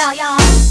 要要。